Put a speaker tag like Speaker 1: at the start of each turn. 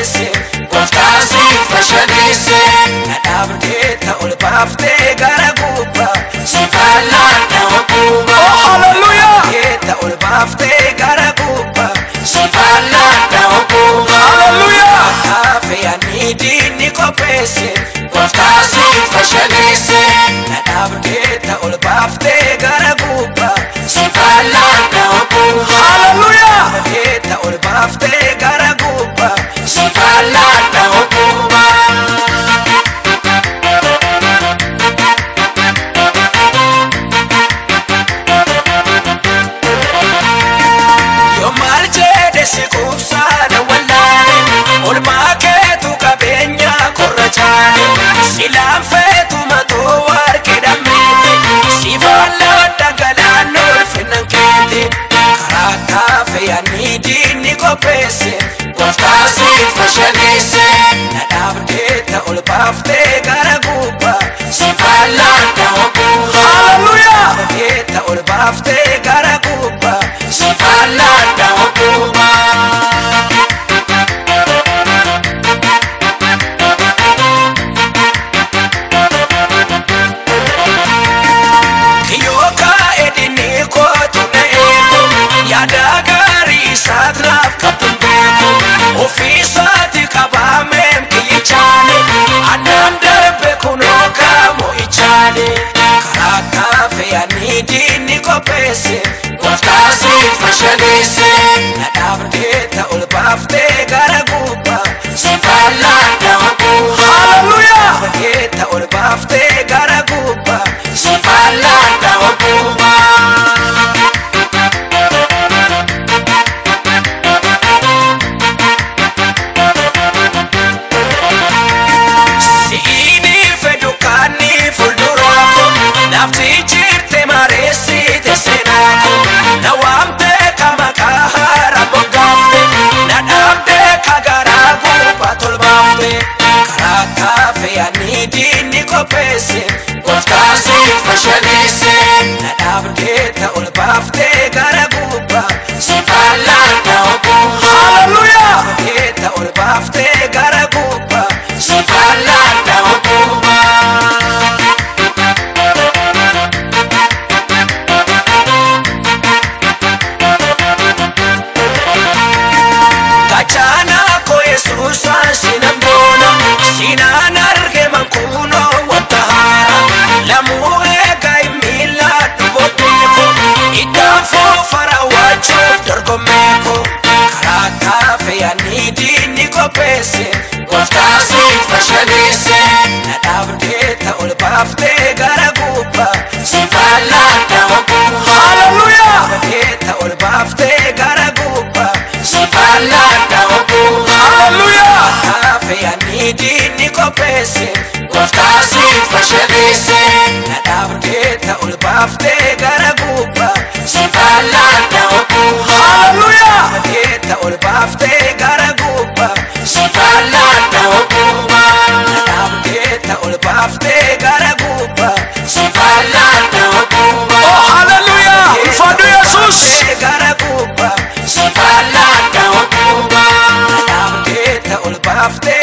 Speaker 1: qopheesse gooftaan siif bashannansiise na dhaabdee ta'ul baaftee gara gubbaa si faallaan nama guubaa
Speaker 2: Hallelujah.
Speaker 1: Keeta ol baaftee gara gubbaa si faallaan nama guubaa
Speaker 2: Hallelujah.
Speaker 1: Kaafe yaani diinni qopheesse gooftaan siif bashannansiise na dhaabdee ta'ul baaftee gara siif bashannansiise Na dhaabdee ta'ul baaftee gara gubbaa Si faallaa nama gubbaa
Speaker 2: Hallelujah.
Speaker 1: Keeta ol baaftee gara gooftaa siif bashannansiise na dhaabdee ta'ul baaftee gara gubbaa fidii ni qopheesse gooftaasiif bashaleesse na dhaabdee ta ol baaftee gara gubbaa si faallaadha oguu haaluyaa dhaabdee ta ol baaftee gara gubbaa si faallaadha oguu na dhaabdee ta ol baaftee gara gubbaa si faallaadha oguu oh haleluyaa ulfaadhu yesuus gara gubbaa si
Speaker 2: faallaadha oguu na
Speaker 1: dhaabdee ta ol baaftee